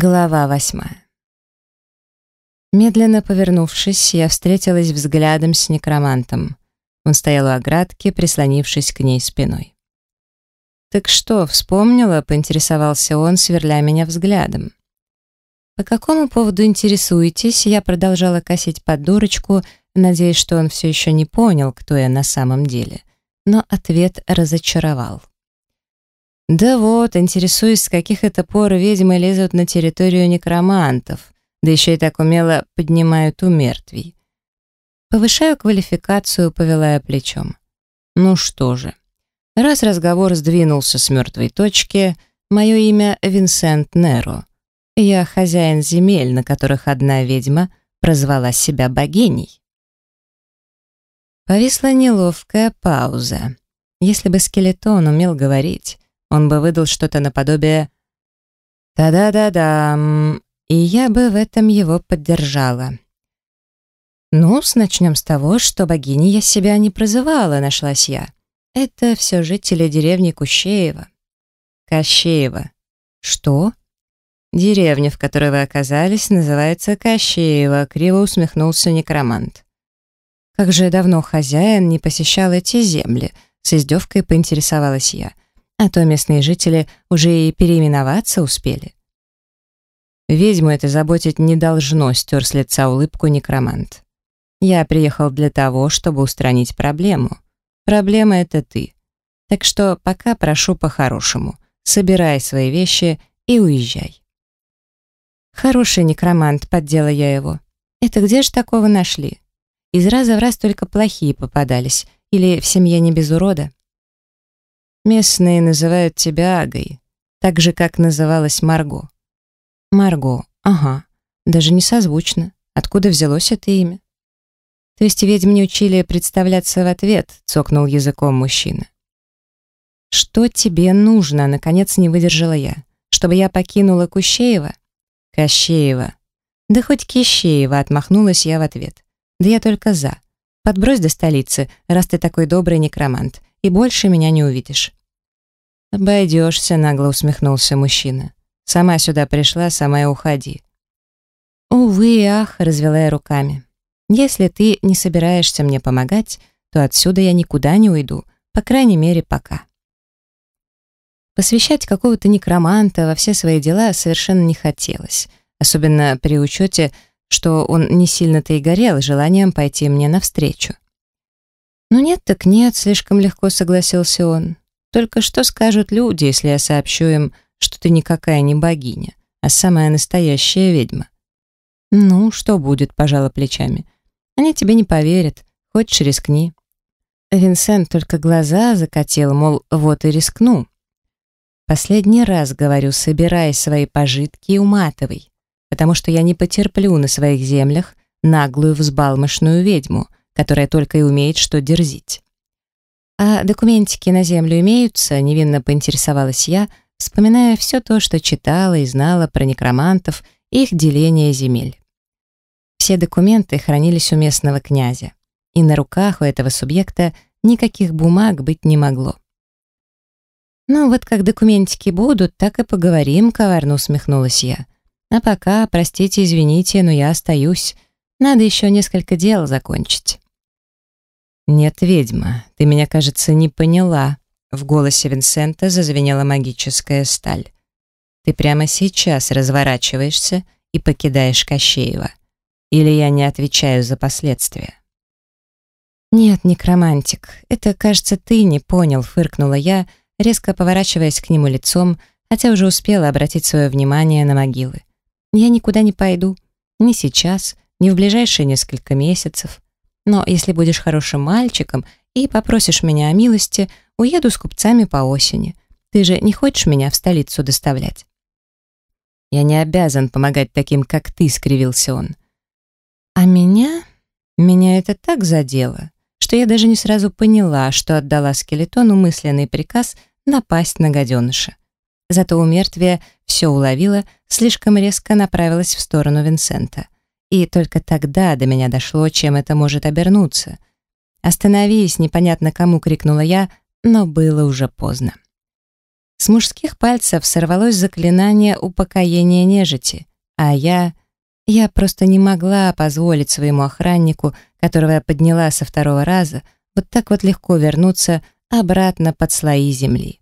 Глава восьмая. Медленно повернувшись, я встретилась взглядом с некромантом. Он стоял у оградки, прислонившись к ней спиной. «Так что, вспомнила?» — поинтересовался он, сверля меня взглядом. «По какому поводу интересуетесь?» Я продолжала косить под дурочку, надеясь, что он все еще не понял, кто я на самом деле. Но ответ разочаровал. Да вот, интересуюсь, с каких это пор ведьмы лезут на территорию некромантов, да еще и так умело поднимают у мертвей. Повышаю квалификацию, повела я плечом. Ну что же, раз разговор сдвинулся с мертвой точки, мое имя Винсент Неро. Я хозяин земель, на которых одна ведьма прозвала себя богиней. Повисла неловкая пауза. Если бы скелетон умел говорить, он бы выдал что-то наподобие «Та-да-да-да», и я бы в этом его поддержала. «Ну, начнем с того, что богиней я себя не прозывала», — нашлась я. «Это все жители деревни Кущеева». «Кощеева». «Что?» «Деревня, в которой вы оказались, называется Кощеева», — криво усмехнулся некромант. «Как же давно хозяин не посещал эти земли?» — с издевкой поинтересовалась я а то местные жители уже и переименоваться успели. Ведьму это заботить не должно, стер с лица улыбку некромант. Я приехал для того, чтобы устранить проблему. Проблема — это ты. Так что пока прошу по-хорошему. Собирай свои вещи и уезжай. Хороший некромант, поддела я его. Это где же такого нашли? Из раза в раз только плохие попадались. Или в семье не без урода? Местные называют тебя Агой, так же, как называлась Марго. Марго, ага, даже не созвучно. Откуда взялось это имя? То есть ведьм не учили представляться в ответ, цокнул языком мужчина. Что тебе нужно, наконец не выдержала я. Чтобы я покинула Кущеева? Кощеева. Да хоть Кищеева, отмахнулась я в ответ. Да я только за. Подбрось до столицы, раз ты такой добрый некромант, и больше меня не увидишь. «Обойдешься», — нагло усмехнулся мужчина. «Сама сюда пришла, сама и уходи». «Увы, ах», — развела я руками. «Если ты не собираешься мне помогать, то отсюда я никуда не уйду, по крайней мере, пока». Посвящать какого-то некроманта во все свои дела совершенно не хотелось, особенно при учете, что он не сильно-то и горел желанием пойти мне навстречу. «Ну нет так нет», — слишком легко согласился он. Только что скажут люди, если я сообщу им, что ты никакая не богиня, а самая настоящая ведьма? Ну, что будет, пожала плечами. Они тебе не поверят. Хочешь, рискни. Винсент только глаза закатил, мол, вот и рискну. Последний раз говорю, собирай свои пожитки и уматывай, потому что я не потерплю на своих землях наглую взбалмошную ведьму, которая только и умеет что дерзить. «А документики на землю имеются?» — невинно поинтересовалась я, вспоминая все то, что читала и знала про некромантов и их деление земель. Все документы хранились у местного князя, и на руках у этого субъекта никаких бумаг быть не могло. «Ну вот как документики будут, так и поговорим», — коварно усмехнулась я. «А пока, простите, извините, но я остаюсь. Надо еще несколько дел закончить». «Нет, ведьма, ты меня, кажется, не поняла». В голосе Винсента зазвенела магическая сталь. «Ты прямо сейчас разворачиваешься и покидаешь Кощеева. Или я не отвечаю за последствия?» «Нет, некромантик, это, кажется, ты не понял», — фыркнула я, резко поворачиваясь к нему лицом, хотя уже успела обратить свое внимание на могилы. «Я никуда не пойду. Ни сейчас, ни в ближайшие несколько месяцев. Но если будешь хорошим мальчиком и попросишь меня о милости, уеду с купцами по осени. Ты же не хочешь меня в столицу доставлять?» «Я не обязан помогать таким, как ты», — скривился он. «А меня? Меня это так задело, что я даже не сразу поняла, что отдала скелетону мысленный приказ напасть на гаденыша. Зато у мертвия все уловила, слишком резко направилась в сторону Винсента. И только тогда до меня дошло, чем это может обернуться. «Остановись!» — непонятно кому крикнула я, но было уже поздно. С мужских пальцев сорвалось заклинание упокоения нежити, а я... Я просто не могла позволить своему охраннику, которого я подняла со второго раза, вот так вот легко вернуться обратно под слои земли.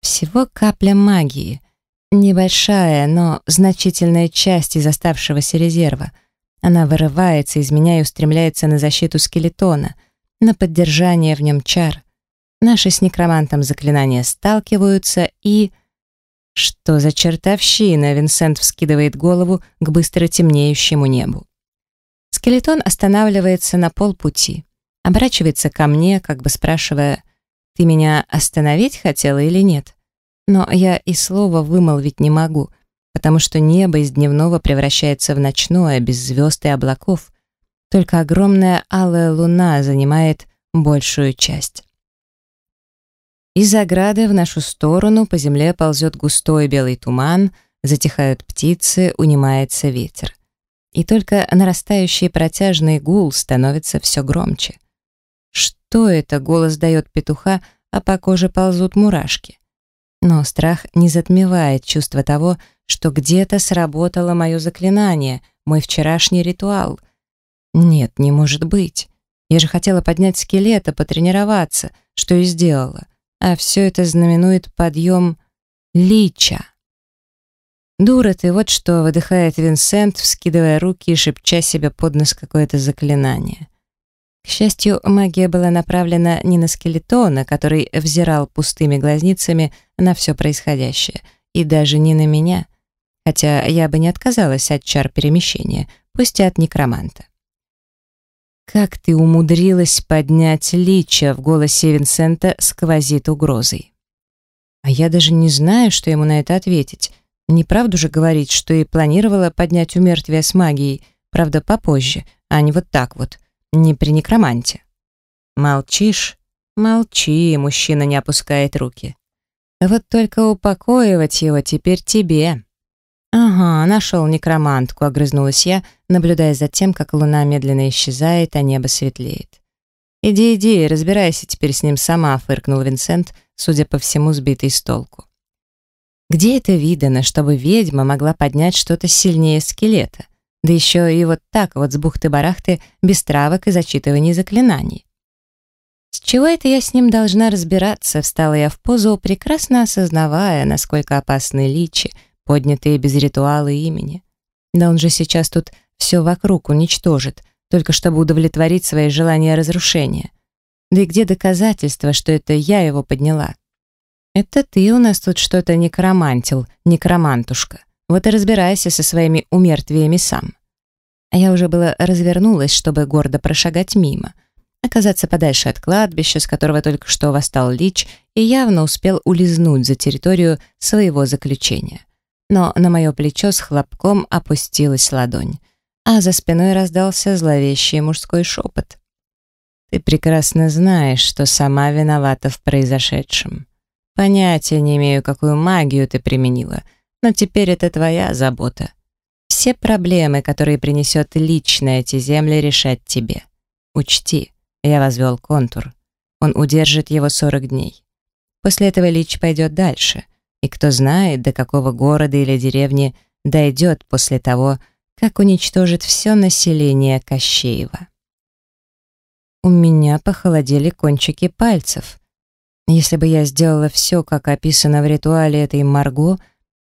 Всего капля магии. Небольшая, но значительная часть из оставшегося резерва. Она вырывается из меня и устремляется на защиту скелетона, на поддержание в нем чар. Наши с некромантом заклинания сталкиваются и... Что за чертовщина? Винсент вскидывает голову к быстро темнеющему небу. Скелетон останавливается на полпути, оборачивается ко мне, как бы спрашивая, «Ты меня остановить хотела или нет?» Но я и слова вымолвить не могу, потому что небо из дневного превращается в ночное, без звезд и облаков. Только огромная алая луна занимает большую часть. Из ограды в нашу сторону по земле ползет густой белый туман, затихают птицы, унимается ветер. И только нарастающий протяжный гул становится все громче. Что это? Голос дает петуха, а по коже ползут мурашки. Но страх не затмевает чувство того, что где-то сработало мое заклинание, мой вчерашний ритуал. Нет, не может быть. Я же хотела поднять скелета, потренироваться, что и сделала а все это знаменует подъем лича. «Дура ты, вот что!» — выдыхает Винсент, вскидывая руки и шепча себе под нос какое-то заклинание. К счастью, магия была направлена не на скелетона, который взирал пустыми глазницами на все происходящее, и даже не на меня, хотя я бы не отказалась от чар перемещения, пусть и от некроманта. «Как ты умудрилась поднять лича?» В голосе Винсента сквозит угрозой. А я даже не знаю, что ему на это ответить. Неправду же говорить, что и планировала поднять умертвие с магией, правда, попозже, а не вот так вот, не при некроманте. «Молчишь?» «Молчи», мужчина не опускает руки. «Вот только упокоивать его теперь тебе». «Ага, нашел некромантку», — огрызнулась я, наблюдая за тем, как луна медленно исчезает, а небо светлеет. «Иди, иди, разбирайся теперь с ним сама», — фыркнул Винсент, судя по всему, сбитый с толку. «Где это видано, чтобы ведьма могла поднять что-то сильнее скелета? Да еще и вот так вот с бухты-барахты, без травок и зачитываний заклинаний». «С чего это я с ним должна разбираться?» Встала я в позу, прекрасно осознавая, насколько опасны личи, поднятые без ритуала имени. Да он же сейчас тут все вокруг уничтожит, только чтобы удовлетворить свои желания разрушения. Да и где доказательства, что это я его подняла? Это ты у нас тут что-то некромантил, некромантушка. Вот и разбирайся со своими умертвиями сам. А я уже было развернулась, чтобы гордо прошагать мимо, оказаться подальше от кладбища, с которого только что восстал Лич, и явно успел улизнуть за территорию своего заключения но на мое плечо с хлопком опустилась ладонь, а за спиной раздался зловещий мужской шепот. «Ты прекрасно знаешь, что сама виновата в произошедшем. Понятия не имею, какую магию ты применила, но теперь это твоя забота. Все проблемы, которые принесет лично эти земли, решать тебе. Учти, я возвел контур. Он удержит его 40 дней. После этого Лич пойдет дальше. И кто знает, до какого города или деревни дойдет после того, как уничтожит все население Кощеева. У меня похолодели кончики пальцев. Если бы я сделала все, как описано в ритуале этой Марго,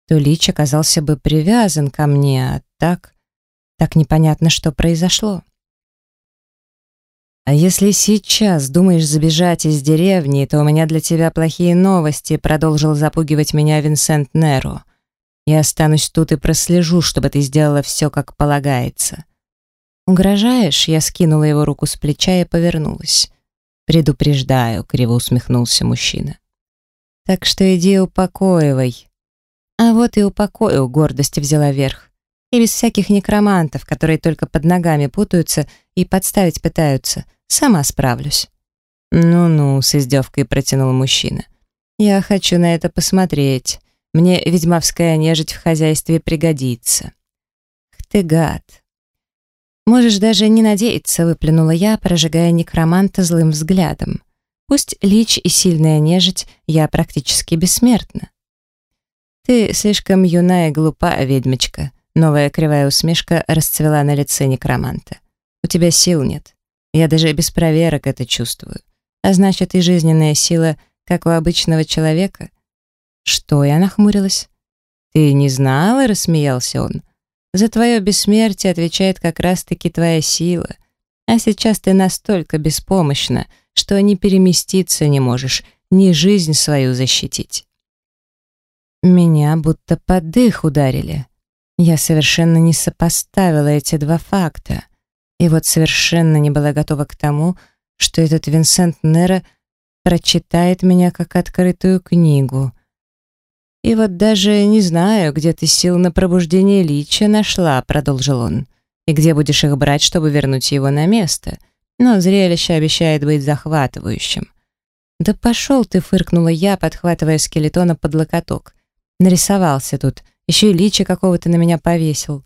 то Лич оказался бы привязан ко мне, а так... Так непонятно, что произошло. «А если сейчас думаешь забежать из деревни, то у меня для тебя плохие новости», продолжил запугивать меня Винсент Неро. «Я останусь тут и прослежу, чтобы ты сделала все, как полагается». «Угрожаешь?» Я скинула его руку с плеча и повернулась. «Предупреждаю», — криво усмехнулся мужчина. «Так что иди упокоивай». А вот и упокою, гордость взяла верх. И без всяких некромантов, которые только под ногами путаются и подставить пытаются. Сама справлюсь». «Ну-ну», — с издевкой протянул мужчина. «Я хочу на это посмотреть. Мне ведьмовская нежить в хозяйстве пригодится». «Х ты гад!» «Можешь даже не надеяться», — выплюнула я, прожигая некроманта злым взглядом. Пусть лич и сильная нежить, я практически бессмертна. Ты слишком юна и глупа, ведьмочка. Новая кривая усмешка расцвела на лице некроманта. У тебя сил нет. Я даже без проверок это чувствую. А значит, и жизненная сила, как у обычного человека. Что, я нахмурилась? Ты не знала, рассмеялся он. За твое бессмертие отвечает как раз-таки твоя сила. А сейчас ты настолько беспомощна, что ни переместиться не можешь, ни жизнь свою защитить. Меня будто под дых ударили. Я совершенно не сопоставила эти два факта. И вот совершенно не была готова к тому, что этот Винсент Нера прочитает меня как открытую книгу. И вот даже не знаю, где ты сил на пробуждение лича нашла, продолжил он, и где будешь их брать, чтобы вернуть его на место. Но зрелище обещает быть захватывающим. «Да пошел ты!» — фыркнула я, подхватывая скелетона под локоток. «Нарисовался тут, еще и лича какого-то на меня повесил».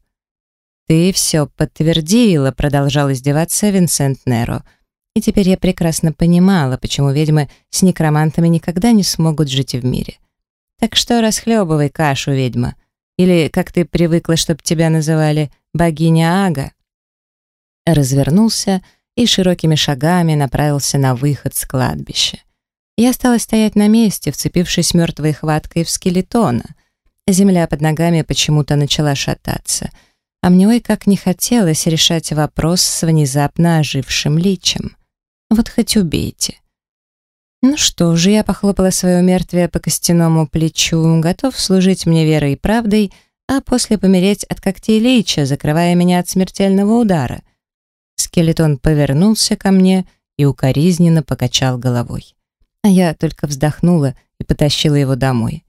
«Ты все подтвердила», — продолжал издеваться Винсент Неро. И теперь я прекрасно понимала, почему ведьмы с некромантами никогда не смогут жить в мире. Так что расхлебывай кашу, ведьма. Или, как ты привыкла, чтоб тебя называли, богиня Ага. Развернулся и широкими шагами направился на выход с кладбища. Я стала стоять на месте, вцепившись мертвой хваткой в скелетона. Земля под ногами почему-то начала шататься — а мне ой как не хотелось решать вопрос с внезапно ожившим личем. Вот хоть убейте. Ну что же, я похлопала свое мертвие по костяному плечу, готов служить мне верой и правдой, а после помереть от когтей лича, закрывая меня от смертельного удара. Скелетон повернулся ко мне и укоризненно покачал головой. А я только вздохнула и потащила его домой.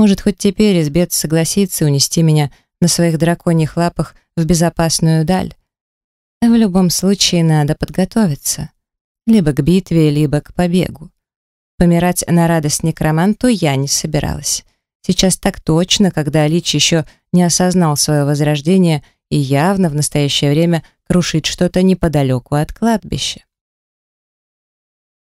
Может, хоть теперь избец согласится унести меня на своих драконьих лапах в безопасную даль. В любом случае надо подготовиться. Либо к битве, либо к побегу. Помирать на радость некроманту я не собиралась. Сейчас так точно, когда Лич еще не осознал свое возрождение и явно в настоящее время крушит что-то неподалеку от кладбища.